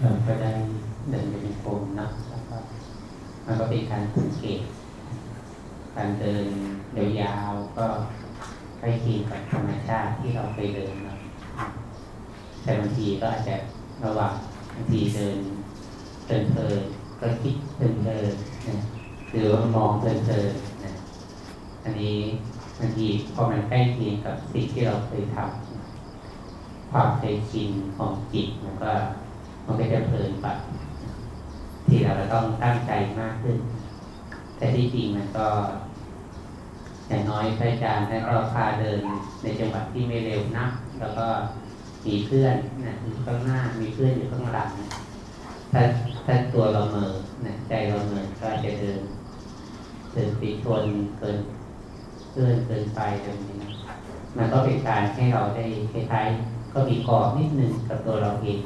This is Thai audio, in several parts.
เราก็ได้เดินเป็นกลมนะแล้วก็มันก็เป็นการสังเกตการเดินยาวๆก็ใกล้เคียงกับธรรมชาติที่เราเคยเดินนะแต่บางทีก็อาจจะระหว่างบางทีเดินเพลินก็คิดเพลินๆนะหรือว่ามองเพลินๆนะอันนี้บางทีพอมันใกล้เคียงกับสิ่งที่เราเคยทำความเคยชินของจิตมันก็ มันก็จะเพลินไปที่เราจะต้องตั้งใจมากขึ้น แต่ที่จริงมันก็อย่างน้อยพระอาจารย์ท่านก็พาเดินในจังหวัดที่ไม่เร็วนัก แล้วก็มีเพื่อนนะอยู่ข้างหน้ามีเพื่อนอยู่ข้างหลังถ้าถ้าตัวเราเมอนะใจเราเมอก็จะเดินเดินปีชนเกินเกินเกินไปแบบนี้มันก็เป็นการให้เราได้คล้ายๆก็มีกรอบนิดนึงกับตัวเราเอง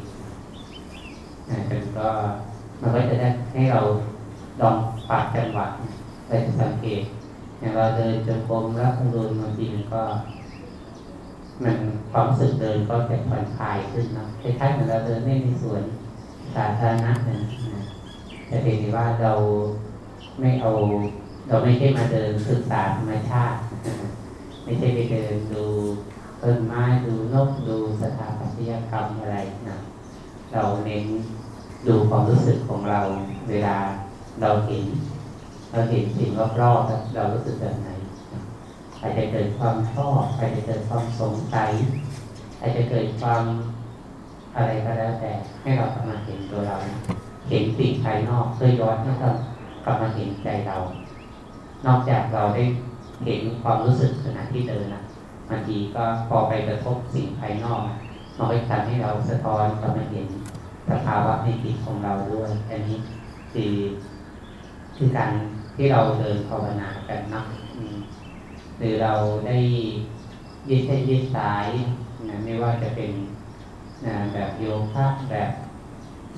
นะจนก็มันก็จะได้ให้เราลองปรับจังหวะไปสังเกตอย่างเราเดินจงกรมแล้วเดินบางทีมันก็ มันความรู้สึกเดินก็จะผ่อนคลายขึ้นนะคล้ายๆเหมือนเราเดินเล่ในสวนสาธารณะนะแต่เพียงแต่ว่าเราไม่เอา เราไม่ใช่มาเดินศึกษาธรรมชาติ ไม่ใช่ไปเดินดูต้นไม้ดูนกดูสถาปัตยกรรมอะไรนะ เราเน้นดูความรู้สึกของเราเวลาเราเห็น เราเห็นสิ่งรอบๆเรารู้สึกแบบไหนอาจจะเกิดความชอบอาจจะเกิดความสงสัยอาจจะเกิดความอะไรก็แล้วแต่ให้เรากลับมาเห็นตัวเรา เห็นสิ่งภายนอกเพื่อย้อนให้เรากลับมาเห็นใจเรา นอกจากเราได้เห็นความรู้สึกขณะที่เดินนะบางทีก็พอไปกระทบสิ่งภายนอกมันก็ทำให้เราสะท้อนกลับมาเห็น สภาวะในจิตของเราด้วย อันนี้คือคือการที่เราเดินภาวนากันนะหรือเราได้ยืดเส้นยืดสายนะไม่ว่าจะเป็นนะแบบโยคะแบบ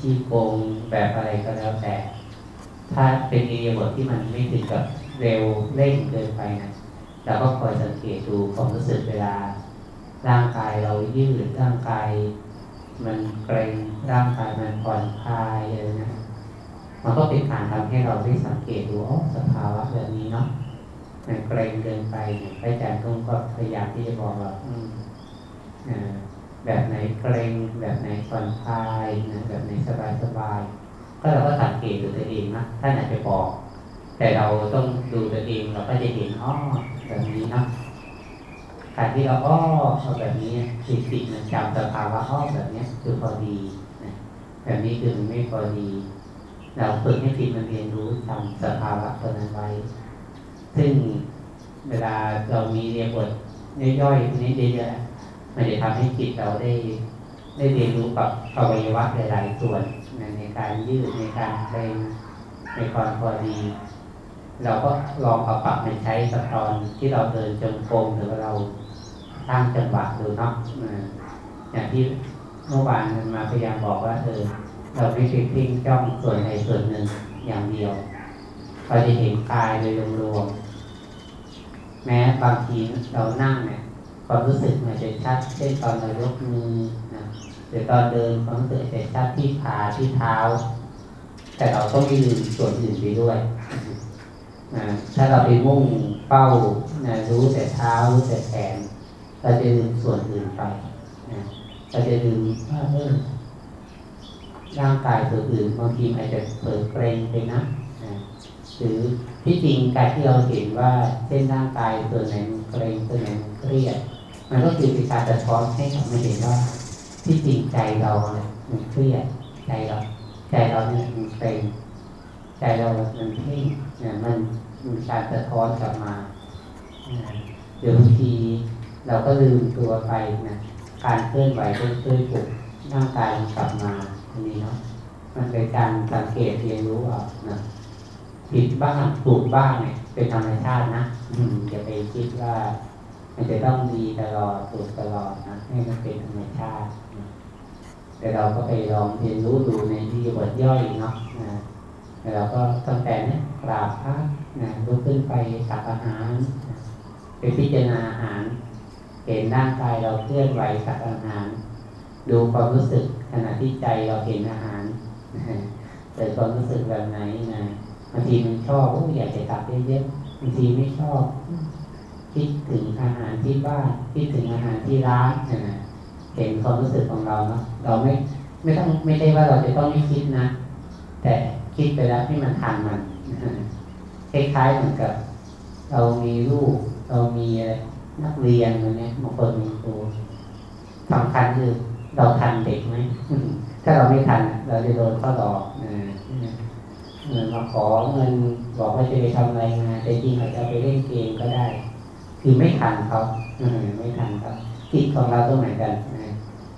ชีโกงแบบอะไรก็แล้วแต่ ถ้าเป็นอียบทที่มันไม่ถึงกับเร็วเร่งเกินไปนะเราก็คอยสังเกตดูความรู้สึกเวลา ร่างกายเรายืดร่างกาย มันเกรงร่างกายมันผ่อนคลายอะไรนะมันก็เป็นการทำให้เราได้สังเกตดูอ๋อสภาวะแบบนี้เนาะมันเกรงเกินไปเนี่ยพระอาจารย์ก็พยายามที่จะบอกว่าอืมแบบไหนเกรงแบบไหนผ่อนคลายนะแบบไหนสบายสบายก็เราก็สังเกตดูตัวเองนะท่านอาจจะบอก แต่เราต้องดูตัวเองเราก็จะเห็นอ๋อแบบนี้เนาะ การที่เราอ้อเอาแบบนี้จิตติมันจำสภาวะอ้อแบบนี้คือพอดีนะแบบนี้คือมันไม่พอดี เราฝึกให้จิตมันเรียนรู้จำสภาวะตัวนั้นไว้ ซึ่งเวลาเรามีเรียนบทย่อยๆนี้เยอะๆมันจะทำให้จิตเราได้ ได้เรียนรู้กับอวัยวะหลายๆส่วนในการยืดในการเพลงในความพอดีเราก็ลองเอาปรับมาใช้สตอนที่เราเดินจงกรมหรือว่าเรา สร้างจังหวะดูเนาะอย่างที่เมื่อวานมาพยายามบอกว่าเออเราไม่ใช่เพ่งจ้องส่วนใดส่วนหนึ่งอย่างเดียวเราจะเห็นกายโดยรวมๆแม้บางทีเรานั่งเนี่ยความรู้สึกมันจะชัด เช่นตอนเรายกมือนะหรือตอนเดินความรู้สึกจะชัดที่ขาที่เท้า แต่เราต้องไม่ลืมส่วนอื่นไปด้วยถ้าเราไปมุ่งเป้านะรู้แต่เท้ารู้แต่แขน เราจะลืมส่วนอื่นไปนะเราจะลืมว่าเออร่างกายส่วนอื่นบางทีอาจจะเปิดเกรงไปนะนะหรือที่จริงการที่เราเห็นว่าเส้นร่างกายส่วนไหนเกรงส่วนไหนเครียด มันก็คือเป็นการสะท้อนให้เราเห็นว่า ที่จริงใจเราเนี่ยมันเครียดใจเราใจเราเนี่ยมันเกรงใจเรามันเพ่งเนี่ยมันมีการสะท้อนกลับมาเดี๋ยวบางที เราก็ลืมตัวไปนะ การเคลื่อนไหวก็ช่วยปลุกร่างกายกลับมาอันนี้เนาะมันเป็นการสังเกตเรียนรู้เอานะผิดบ้างถูกบ้างเนี่ยเป็นธรรมชาตินะอืมอย่าไปคิดว่า มันจะต้องดีตลอดถูกตลอดนะให้มันเป็นธรรมชาตินะแต่เราก็ไปลองเรียนรู้ดูในที่บทย่อยเนาะนะแต่เราก็ตั้งแต่เนี้ยกราบพระนะลุกขึ้นไปตักอาหารไปพิจารณาอาหาร เห็นร่างกายเราเคลื่อนไหวตักอาหาร ดูความรู้สึกขณะที่ใจเราเห็นอาหารเกิดความรู้สึกแบบไหนนะบางทีมันชอบอยากจะตักเยอะๆบางทีไม่ชอบ คิดถึงอาหารที่บ้านคิดถึงอาหารที่ร้านนะเห็นความรู้สึกของเราเนาะเราไม่ไม่ต้องไม่ใช่ว่าเราจะต้องไม่คิดนะ แต่คิดไปแล้วให้มันทันมันคล้ายๆเหมือนกับ เรามีลูกเรามีอะไร นักเรียนอะไรเนี้ยบางคนมีครูสำคัญคือเราทันเด็กไหมถ้าเราไม่ทัน เราจะโดนข้อหลอกเงินมาขอเงินบอกว่าจะไปทำอะไรงานแต่จริงอาจจะไปเล่นเกมก็ได้ คือไม่ทันเขาไม่ทันเขาจิตของเราต้องเหมือนกัน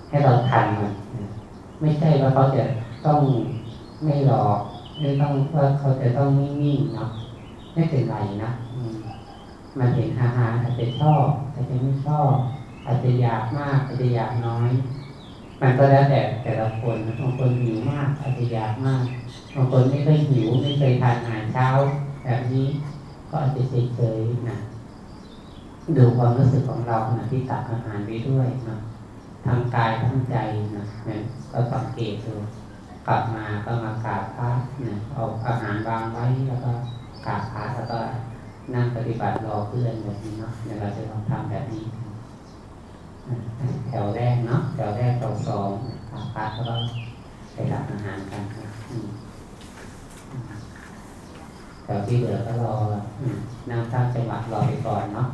ให้เราทันมันไม่ใช่ว่าเขาจะต้องไม่หลอกไม่ต้องว่าเขาจะต้องนิ่งๆเนาะไม่เป็นไรนะ มันเห็นอาหารอาจจะชอบอาจจะไม่ชอบอาจจะอยากมากอาจจะอยากน้อย มันก็แล้วแต่แต่ละคนบางคนหิวมาก อาจจะอยากมากบางคนไม่เคยหิวไม่เคยทานอาหารเช้า แบบนี้ก็อาจจะเฉยๆนะดูความรู้สึกของเราขณะที่ตักอาหารไปด้วยนะทางกายทั้งใจนะเนี่ยก็สังเกตดูกลับมาก็มากราบพระเนี่ยเอาอาหารวางไว้แล้วก็กราบพระแล้วก็ นั่งปฏิบัติรอเพื่อนแบบนี้เนาะเดี๋ยวเราจะลองทำแบบนี้ แถวแรกเนาะแถวแรกแถวสองกราบพระแล้วก็ไปรับอาหารกันแถวที่เหลือก็รอนั่งตั้งจังหวะรอไปก่อนเนาะ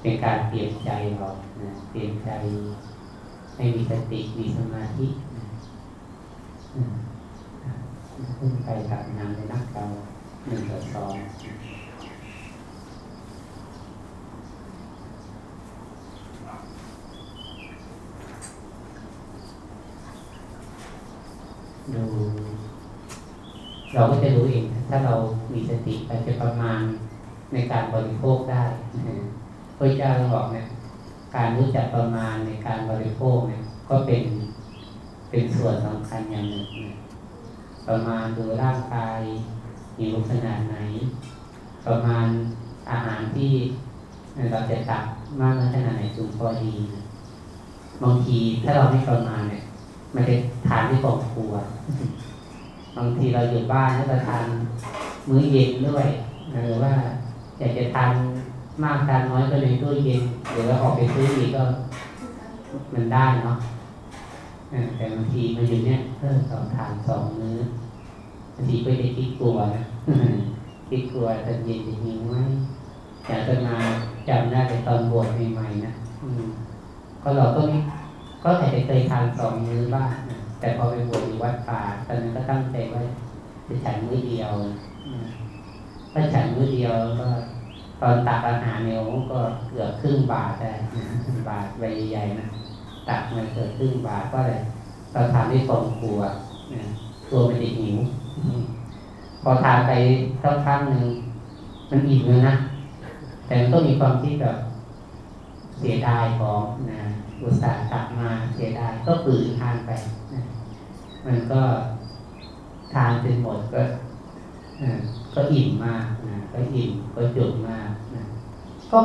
เป็นการเปลี่ยนใจเราเปลี่ยนใจให้มีสติมีสมาธิขึ้นไปกับงานในนักเรา หนึ่งต่อสองดูเราก็จะรู้เอง ถ้าเรามีสติไปจะประมาณในการบริโภคได้พระเจ้าบอกเนี่ยการรู้จักประมาณในการบริโภคเนี่ย ก็เป็นเป็นส่วนสำคัญอย่างหนึ่งนะประมาณดูร่างกาย หิวขนาดไหน ประมาณอาหารที่เราจะตักมากน้อยขนาดไหนสูงพอดีบางทีถ้าเราไม่ประมาณเนี่ย มันจะทานที่กองครัวบางทีเราอยู่บ้านแล้วเราทานมื้อเย็นด้วยหรือว่าอยากจะทานมากทานน้อยก็ในตู้เย็นหรือว่าออกไปซื้ออีกก็มันได้เนาะแต่บางทีมันอยู่เนี่ยเพิ่มสองทานสองมื้อ บางทีก็จะคิดกลัวนะคิดกลัวตอนเย็นจะหิวไหมอยากจะมาจำได้ในตอนบวชใหม่ๆนะก็เราก็มีก็แต่เคยทานสองมื้อบ้างแต่พอไปบวชอยู่วัดป่าตอนนั้นก็ตั้งใจว่าจะฉันมื้อเดียวถ้าฉันมื้อเดียวก็ตอนตักอาหารเนี่ยก็เกือบครึ่งบาทได้บาทใบใหญ่ๆนะตักมันเกิดครึ่งบาทก็เลยเราทานด้วยความกลัวตัวมันจะหิว พอทานไปสักพักหนึ่งมันอิ่มเลยนะ แต่มันก็มีความที่แบบเสียดายของนะอุตส่าห์ตักมาเสียดายก็ปืนทานไปนะมันก็ทานจนหมดก็ก็อิ่มมากนะก็อิ่มก็จุกมากนะก็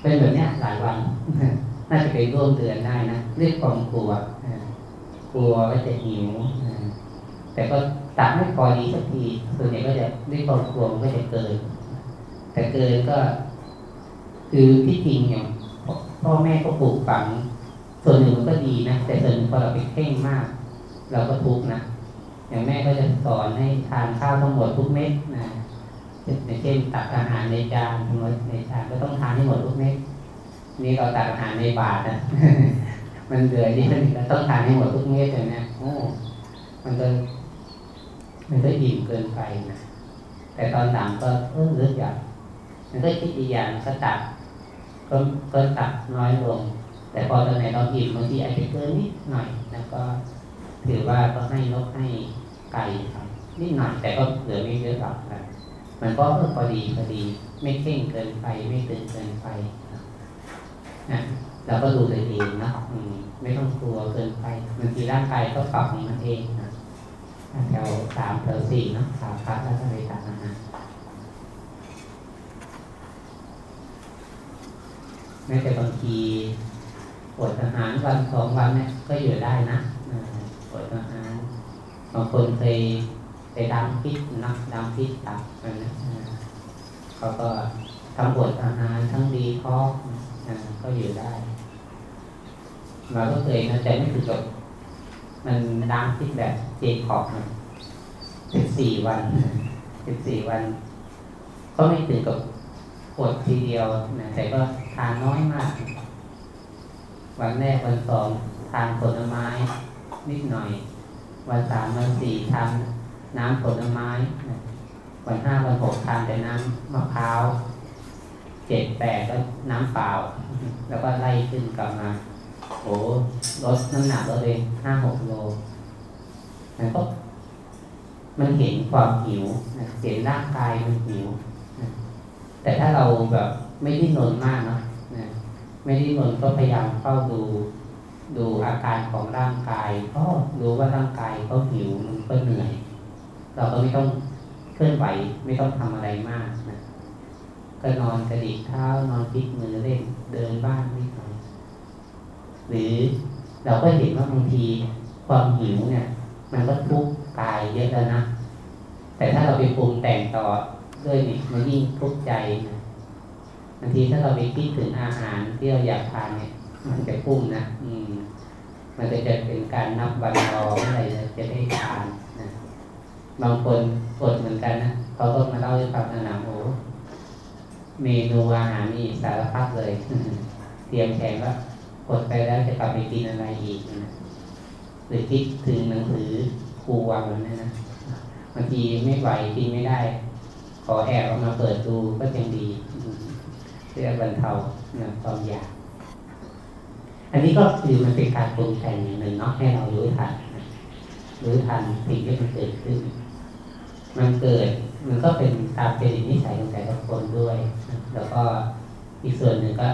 เป็นแบบนี้หลายวันน่าจะเป็นร่วมเดือนได้นะเรื่องความกลัวกลัวว่าจะหิว แต่ก็ตักไม่พอดีสักทีส่วนใหญ่ก็จะด้วยความกลัวมันก็จะเกิน แต่เกินก็ คือที่จริงอย่างพ่อแม่ก็ปลูกฝัง ส่วนหนึ่งมันก็ดีนะ แต่ส่วนหนึ่งพอเราไปเพ่งมาก เราก็ทุกข์นะอย่างแม่ก็จะสอนให้ทานข้าวทั้งหมดทุกเม็ดนะอย่างเช่นตักอาหารในจานทั้งหมดในจานก็ต้องทานให้หมดทุกเม็ดนี่เราตักอาหารในบาตรนะมันเหลือนี่เราต้องทานให้หมดทุกเม็ดเลยนะโอ้มันก็ มันก็อิ่มเกินไปนะแต่ตอนหลังก็เออเลือกอย่างมันก็คิดอีกอย่างก็ตักก็ก็ตักน้อยลง แต่พอตอนไหนเราอิ่มบางทีอาจจะเกินนิดหน่อยแล้วก็ถือว่าก็ให้นกให้ไก่นิดหน่อยแต่ก็เหลือไม่เยอะหรอกนะมันก็เออพอดีพอดี ไม่เข่งเกินไป ไม่ตึงเกินไปนะเราก็ดูตัวเองนะไม่ต้องกลัวเกินไปบางทีร่างกายก็ปรับของมันเองนะ แถวสามแถวสี่นะสามพัดแล้วก็เลยตัดอาหารแม้แต่บางทีอดอาหารวันสองวันเนี่ยก็อยู่ได้นะอ่าอดอาหารบางคนเคยไปดำพิษนักดำพิษตับอะไรนะเขาก็ทั้งอดอาหารทั้งดีท้องก็อยู่ได้เราก็เคยนะแต่ไม่ถึงกับ มันดำพิษแบบเจคอบสิบสี่วันสิบสี่วัน ก็ไม่ถึงกับอดทีเดียวนะแต่ก็ทานน้อยมาก วันแรกวันสองทานผลไม้ นิดหน่อย วันสามวันสี่ทานน้ำผลไม้นะวันห้าวันหกทานแต่น้ำมะพร้าวเจ็ดแปดก็น้ำเปล่า แล้วก็ไล่ขึ้นกลับมา โอ้ลดน้ำหนักลดเองห้าหกโลแล้วก็มันเห็นความหิวนะเห็นร่างกายมันหิวนะแต่ถ้าเราแบบไม่ได้นอนมากเนาะนะ ไม่ได้นอนก็พยายามเฝ้าดู ดูอาการของร่างกาย ก็รู้ว่าร่างกายเขาหิวมันก็เหนื่อย เราก็ไม่ต้องเคลื่อนไหวไม่ต้องทำอะไรมากนะก็นอนกระดิกเท้านอนพลิกมือเล่นเดินบ้านนิด หรือเราก็เห็นว่าบางทีความหิวเนี่ย มันก็ทุกข์กายเยอะแล้วนะ แต่ถ้าเราไปปรุงแต่งต่อด้วยนี่มันยิ่งทุกข์ใจนะบางทีถ้าเราไปคิดถึงอาหารที่เราอยากทานเนี่ย มันจะพุ่งนะอืม มันจะจะเป็นการนับวันรอเมื่อไหร่จะได้ทานนะบางคนอดเหมือนกันนะเขาก็มาเล่าให้ฟังนะนะโอ้เมนูอาหารมีสารพัดเลย เตรียมแผนว่า กดไปแล้วจะกลับไปกินอะไรอีกนะหรือคิดถึงหนังสือครูวังแบบนั้นนะบางทีไม่ไหวกินไม่ได้ ขอแอบเอามาเปิดดูก็ยังดีเพื่อบรรเทานะความอยากอันนี้ก็คือมันเป็นการปรุงแต่งอย่างหนึ่งเนาะให้เรารู้ทันรู้ทันสิ่งที่มันเกิดขึ้น มันเกิดมันก็เป็นตามเป็นนิสัยของแต่ละคนด้วย แล้วก็อีกส่วนหนึ่งก็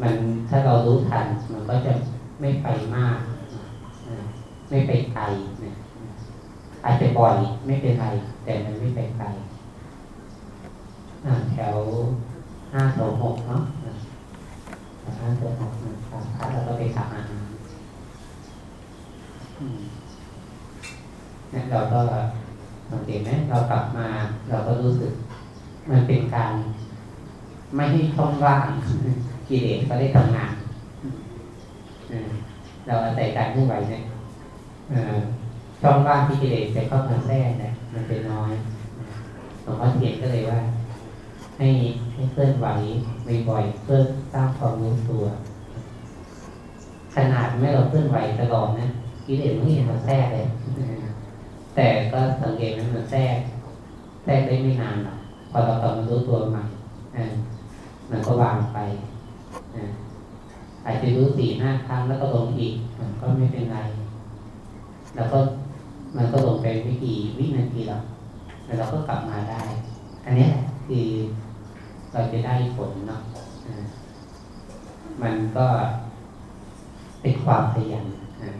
มันถ้าเรารู้ทันมันก็จะไม่ไปมาก ไม่ไปไกลอาจจะบ่อยไม่เป็นไร แต่มันไม่ไปไกลแถวห้าแถวหกเนาะห้าแถวหกนะครับถ้าเราก็ไปทำอาหารอืมเนี่ยเราก็สังเกตไหมเรากลับมาเราก็รู้สึก มันเป็นการ ไม่ให้ช่องว่าง กิเลสก็ได้ทำงานเราอาศัยการเคลื่อนไหวเนี่ยช่องว่างที่กิเลสจะเข้ามาแทรกนะมันเป็นน้อยหลวงพ่อเทียนก็เลยว่า ให้ให้เคลื่อนไหวบ่อยๆเพื่อสร้างความรู้ตัว ขนาดไม่เราเคลื่อนไหวตลอดนะกิเลสมันยังมาแทรกเลยแต่ก็สังเกตนมันแทรกแทรกได้ไม่นานหรอกพอเรากลับมารู้ตัวใหม่มันก็วางไป อาจจะรู้สี่ห้าครั้งแล้วก็ลงอีก มันก็ไม่เป็นไร แล้วก็มันก็ลงไปไม่กี่วินาทีแล้วแล้วเราก็กลับมาได้ อันนี้คือเราจะได้ผลเนาะมันก็เป็นความขยัน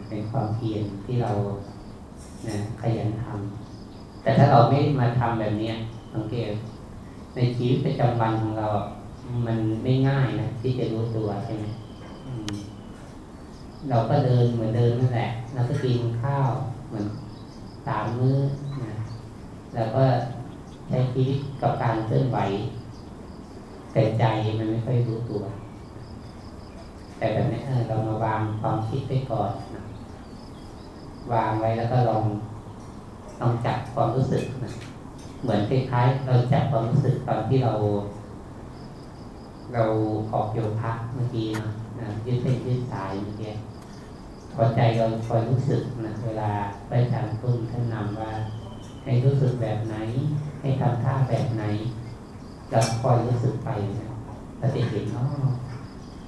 เป็นความเพียรที่เรานะขยันทำแต่ถ้าเราไม่มาทำแบบนี้สังเกตในชีวิตประจำวันของเรา มันไม่ง่ายนะที่จะรู้ตัวใช่ไหมเราก็เดินเหมือนเดินนั่นแหละเราก็กินข้าวเหมือนตามมื้อนะแล้วก็ใช้ชีวิตกับการเคลื่อนไหว แต่ใจมันไม่ค่อยรู้ตัว แต่แบบนี้เออเรามาวางความคิดไปก่อนนะวางไว้แล้วก็ลองลองจับความรู้สึกนะเหมือนคล้ายๆเราจับความรู้สึกตอนที่เรา เราออกโยคะเมื่อกี้นะนะยืดเส้นยืดสายเมื่อกี้พอใจเราคอยรู้สึกนะเวลาไปอาจารย์ตุ้นท่านนำว่า ให้รู้สึกแบบไหน ให้ทำท่าแบบไหนเราคอยรู้สึกไปนะเราจะเห็น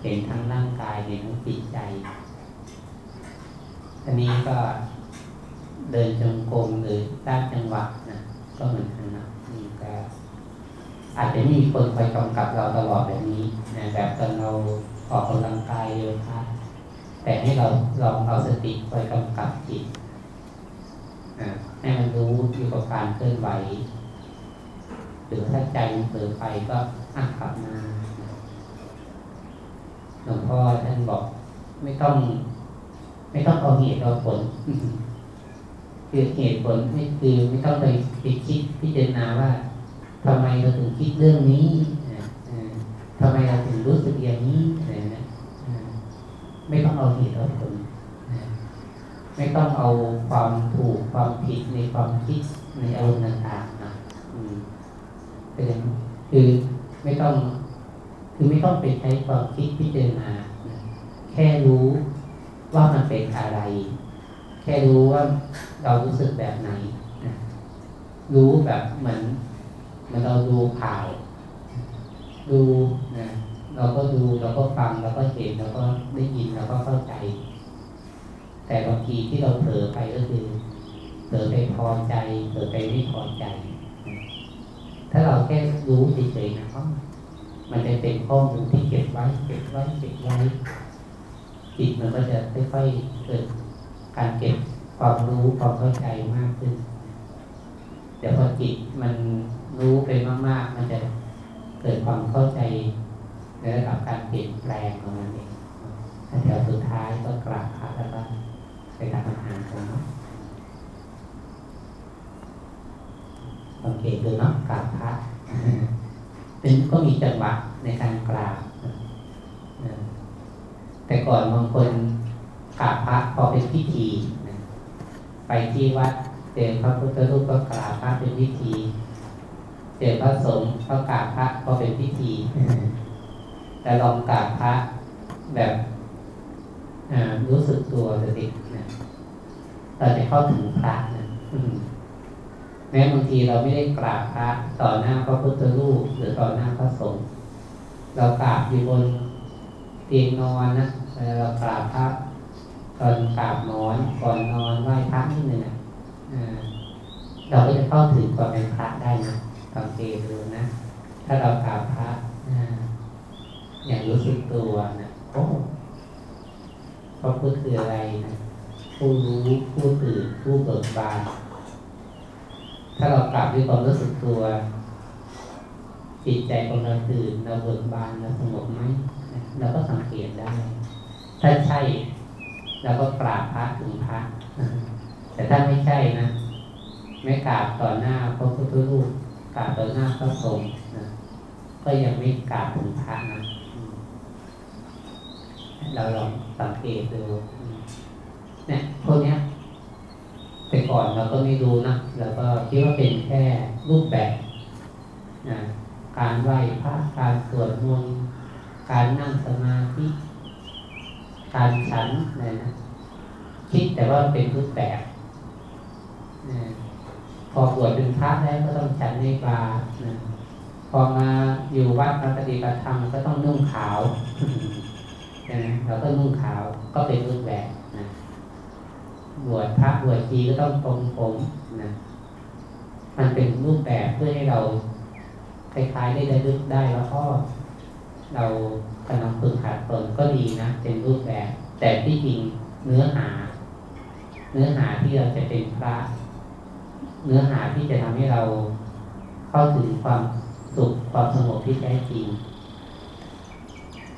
เห็นทั้งร่างกายเห็นทั้งจิตใจอันนี้ก็เดินจงกรมหรือด้านจังหวะนะก็เหมือนกันนะนี่ก็ อาจจะไม่มีคนคอยกำกับเราตลอดแบบนี้นะแบบตอนเราออกกำลังกายเยอะครับแต่ให้เราลองเอาสติคอยกำกับจิตให้มันรู้อยู่กับการเคลื่อนไหวหรือถ้าใจมันเผลอไปก็อะกลับมาหลวงพ่อท่านบอก ไม่ต้อง ไม่ต้องเอาเหตุเอาผลคือเหตุผลนี่คือไม่ต้องไปไปคิดพิจารณาว่า ทำไมเราถึงคิดเรื่องนี้ทำไมเราถึงรู้สึกอย่างนี้อะไรนะไม่ต้องเอาเหตุเอาผลไม่ต้องเอาความถูกความผิดในความคิดในอารมณ์ต่างๆนะเป็นคือไม่ต้อง คือไม่ต้องไปใช้ความคิดพิจารณาแค่รู้ว่ามันเป็นอะไร แค่รู้ว่าเรารู้สึกแบบไหน รู้แบบเหมือน เหมือนเราดูข่าว ดูนะเราก็ดูเราก็ฟังเราก็เห็นเราก็ได้ยินเราก็เข้าใจ แต่บางทีที่เราเผลอไปก็คือเผลอไปพอใจเผลอไปไม่พอใจ ถ้าเราแค่รู้เฉยๆนะครับมันจะเป็นข้อมูลที่เก็บไว้ เก็บไว้เก็บไว้จิตมันก็จะค่อยๆเกิดการเก็บความรู้ความเข้าใจมากขึ้นเดี๋ยวพอจิตมัน รู้ไปมาก ๆ มันจะเกิดความเข้าใจในระดับการเปลี่ยนแปลงของมันเองแถวสุดท้ายก็กราบพระแล้วก็ไปทำอาหารกันเนาะสังเกตดูเนาะกราบพระเป็นก็มีจังหวะในการกราบแต่ก่อนบางคนกราบพระพอเป็นพิธี ไปที่วัดเจอพระพุทธรูปก็กราบพระเป็นพิธี เจอพระสงฆ์ก็กราบพระก็เป็นพิธี แต่ลองกราบพระแบบรู้สึกตัวสตินะเราจะเข้าถึงพระนะแม้บางทีเราไม่ได้กราบพระต่อหน้าพระพุทธรูปหรือต่อหน้าพระสงฆ์เรากราบอยู่บนเตียงนอนนะเรากราบพระตอนกราบนอนก่อนนอนไหว้พระนิดหนึ่งเราก็จะเข้าถึงความเป็นพระได้นะ สังเกตดูนะ ถ้าเรากราบพระอย่างรู้สึกตัวนะโอ้พระพุทธคืออะไรนะผู้รู้ผู้ตื่นผู้เบิกบานถ้าเรากลับด้วยความรู้สึกตัว จิตใจของเราตื่นเราเบิกบานเราสงบไหมเราก็สังเกตได้ ถ้าใช่เราก็กราบพระถึงพระแต่ถ้าไม่ใช่นะ ไม่กราบต่อหน้าพระพุทธรูป กราบต่อหน้าพระสงฆ์นะก็ยังไม่กราบถึงพระนะเราลองสังเกตดูเนี่ยพวกนี้ยแต่ก่อนเราก็ไม่รู้นะเราก็คิดว่าเป็นแค่รูปแบบนะการไหว้พระการสวดมนต์การนั่งสมาธิการฉันอะไรนะคิดแต่ว่าเป็นรูปแบบนะ อบวชเป็นพระแล้วก็ต้องฉันในปลาพอมาอยู่วัดมาปฏิบัติธรรมก็ต้องนุ่งขาวนะเราก็นุ่งขาวก็เป็นรูปแบบนะบวชพระบวชจีก็ต้องตรงผมนะมันเป็นรูปแบบเพื่อให้เราคล้ายๆได้ได้ลึกได้แล้วก็เรากำลังฝึกหัดตนก็ดีนะเป็นรูปแบบ แต่ที่จริงเนื้อหา เนื้อหาที่เราจะเป็นพระ เนื้อหาที่จะทำให้เราเข้าถึงความสุขความสงบที่แท้จริง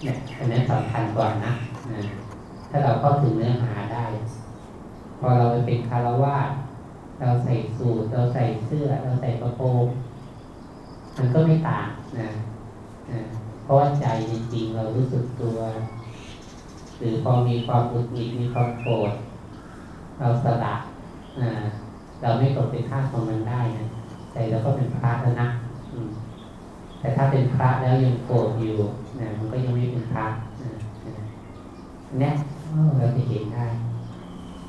เนี่ยอันนี้สำคัญกว่านะถ้าเราเข้าถึงเนื้อหาได้ พอเราไปเป็นคารวาสเราใส่สูทเราใส่เสื้อ เราใส่กระโปรงมันก็ไม่ต่างนะเพราะว่าใจจริงๆเรารู้สึกตัว หรือพอมีความอุดหิดมีความโกรธเราสละ เราไม่ตกเป็นท่าของมันได้นะใจเราก็เป็นพระแล้วนะแต่ถ้าเป็นพระแล้วยังโกรธอยู่นะมันก็ยังไม่เป็นพระเนี่ยเราจะเห็นได้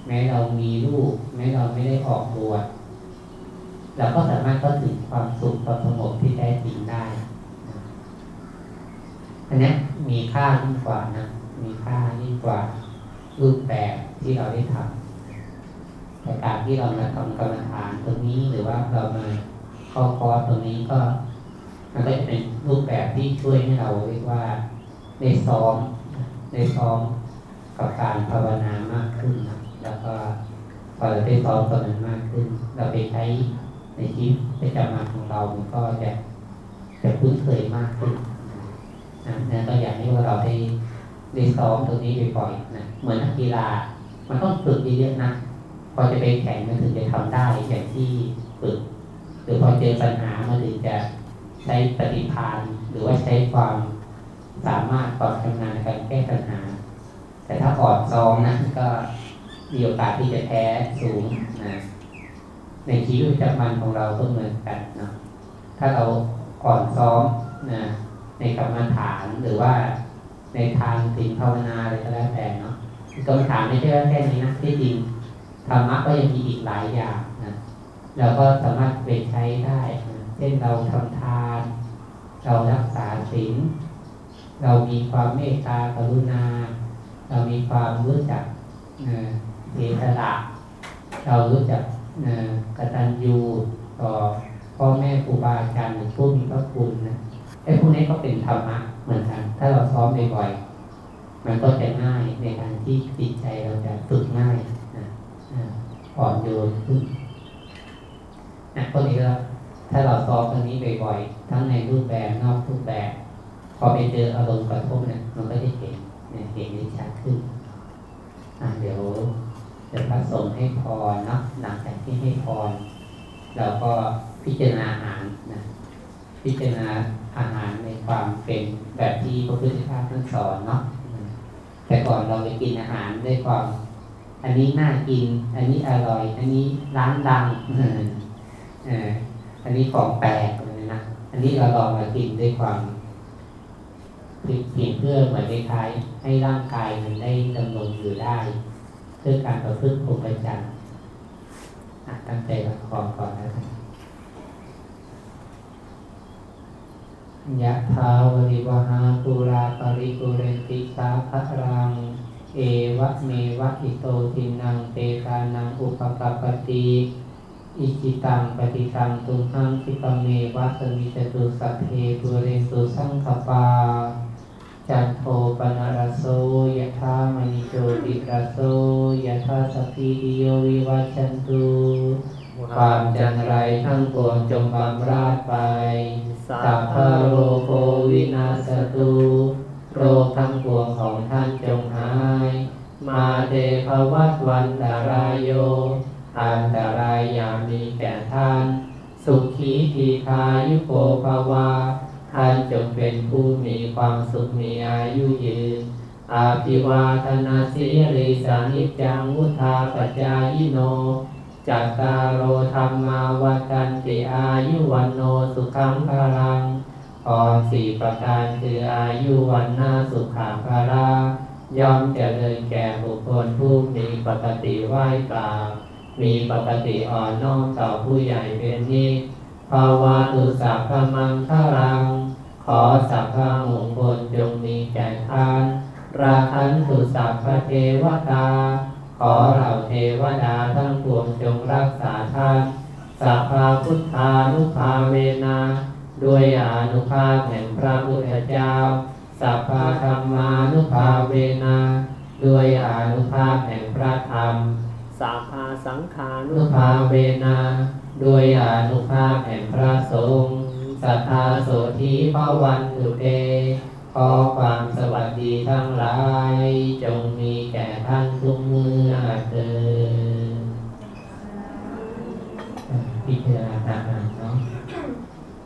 แม้เรามีลูกแม้เราไม่ได้ออกบวชเราก็สามารถเข้าถึงความสุขความสงบที่แท้จริงได้อันนี้มีค่ายิ่งกว่านะ มีค่ายิ่งกว่ารูปแบบที่เราได้ทำ แต่การที่เรามาทำกรรมฐานตรงนี้หรือว่าเรามาเข้าคอร์สตรงนี้ก็ มันก็จะเป็นรูปแบบที่ช่วยให้เราเรียกว่าได้ซ้อมได้ซ้อมกับการภาวนามากขึ้นนะแล้วก็พอเราได้ซ้อมตัวนั้นมากขึ้น เราไปใช้ในชีวิตประจำวันของเรามันก็จะจะคุ้นเคยมากขึ้นนะนั่นก็อยากให้ว่าเราได้ได้ซ้อมตรงนี้บ่อยๆนะเหมือนนักกีฬา มันต้องฝึกเยอะๆนะ พอจะไปแข่งมันถึงจะทำได้อย่างที่ฝึกหรือพอเจอปัญหามันถึงจะใช้ปฏิภาณหรือว่าใช้ความสามารถความชำนาญในการแก้ปัญหา แต่ถ้าอ่อนซ้อมนะก็มีโอกาสที่จะแพ้สูงนะในชีวิตประจำวันของเราก็เหมือนกันเนาะถ้าเราอ่อนซ้อมนะในกรรมฐานหรือว่าในทางสิ่งภาวนาอะไรก็แล้วแต่เนาะกรรมฐานไม่ใช่แค่นี้นะที่จริง ธรรมะก็ยังมีอีกหลายอย่างนะเราก็สามารถไปใช้ได้นะเช่นเราทำทาน เรารักษาศีลเรามีความเมตตากรุณา เรามีความรู้จักเสียสละเรารู้จักกตัญญูต่อพ่อแม่ครูบาอาจารย์หรือผู้มีพระคุณนะไอ้พวกนี้ก็เป็นธรรมะเหมือนกัน ถ้าเราซ้อมบ่อยๆมันก็จะง่ายในการที่จิตใจเราจะฝึกง่าย อ่อนโยนขึ้นนะพวกนี้ก็ถ้าเราซ้อมตรงนี้บ่อยๆ ทั้งในรูปแบบนอกรูปแบบ พอไปเจออารมณ์กระทบเนี่ยมันก็จะเห็นเนี่ยเห็นได้ชัดขึ้นอ่าเดี๋ยวจะพระสงฆ์ให้พรเนาะหลังจากที่ให้พรเราก็พิจารณาอาหารนะพิจารณาอาหารในความเป็นแบบที่พระพุทธเจ้าท่านสอนเนาะแต่ก่อนเราไปกินอาหารด้วยความ อันนี้น่ากิน อันนี้อร่อย อันนี้ร้านดังอันนี้ของแปลกเลยนะ อันนี้เราลองมากินด้วยความเพียงเพื่อเหมือนคล้ายให้ร่างกายมันได้ดำรงอยู่ได้ เพื่อการประพฤติพรหมจรรย์ตั้งใจรับคอก่อนนะครับยะทาวริวหาปุราปริปุเรนติสาภรัง เอวะเมวะอิโตทินังเตกานังอุปกปปติอิจิตังปฏิตังตุหังคิปเมวะสมิจตุสัพเพปุเรนตุสังขปา จันโทปนารโสยะธามณิโชติรโสยะธาสพิดิโยวิวัชันตุความจันไรทั้งปวงจงบำราดไปสัพพโรโควินาสตุ โรคทั้งปวงของท่านจงหาย มาเทภวัตวันตารายโย อันตรายอย่ามีแก่ท่าน สุขีทีคายุโกภวา ท่านจงเป็นผู้มีความสุขมีอายุยืน อาภิวาทนาสีริสานิจังมุทาปจายโนจัตตารโอธรรมาวัตันติอายุวันโนสุขังพลัง พรสี่ประการคืออายุวันนาสุขังพลังย่อมเจริญแก่บุคคลผู้มีปกติไหว้กล่าวมีปกติอ่อนน้อมต่อผู้ใหญ่เป็นนิสภาวะตุสัพพมังคลัง ขอสัพพมงคลจงมีแก่ท่านราคันตุสัพพเทวตา ขอเหล่าเทวดาทั้งปวงจงรักษาท่านสัพพพุทธานุภาเวนา ด้วยอนุภาพแห่งพระพุทธเจ้า สัพพะธรรมานุภาเวนาด้วยอนุภาพแห่งพระธรรม สัพพะสังขานุภาเวนาด้วยอนุภาพแห่งพระสงฆ์สัทธาโสธีพระวันตุเตขอความสวัสดีทั้งหลาย จงมีแก่ท่านทุกเมื่อเถิดพิจารณาต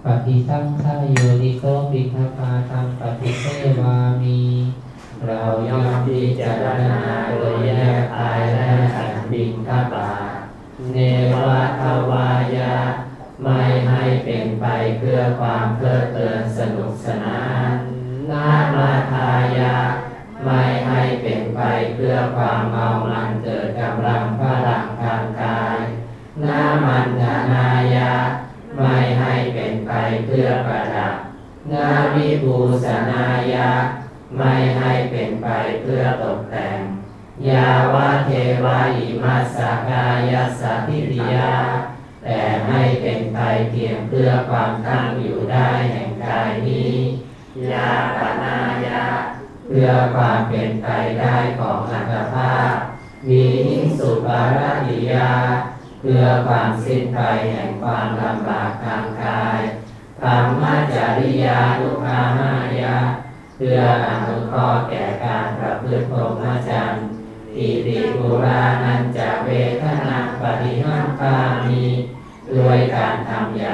ปฏิสังขาโยนิโสปิภาปาตังปฏิเสวามีเราย่อมพิจารณาโดยแยกกายและขันธ์บินทบาเนวะทวายะไม่ให้เป็นไปเพื่อความเพลิดเพลินสนุกสนานนามาทายะ ไม่ให้เป็นไปเพื่อความเมามันเกิ นาวิบูสนายะ ไม่ให้เป็นไปเพื่อตกแต่ง ยาวะเทวาอิมัสกายสัพพิติยา แต่ให้เป็นไปเพียงเพื่อความตั้งอยู่ได้แห่งกายนี้ ยาปนายะ เพื่อความเป็นไปได้ของอัตภาพมีหิสุปารติยา เพื่อความสิ้นไปแห่งความลำบากทางกาย ธรรมจริยานุกรรมายาเพื่ออนุเคราะห์แก่การประพฤติพรหมจรรย์อิติปุรานันจะเวทนาปฏิหังปามีด้วยการทำอย่าง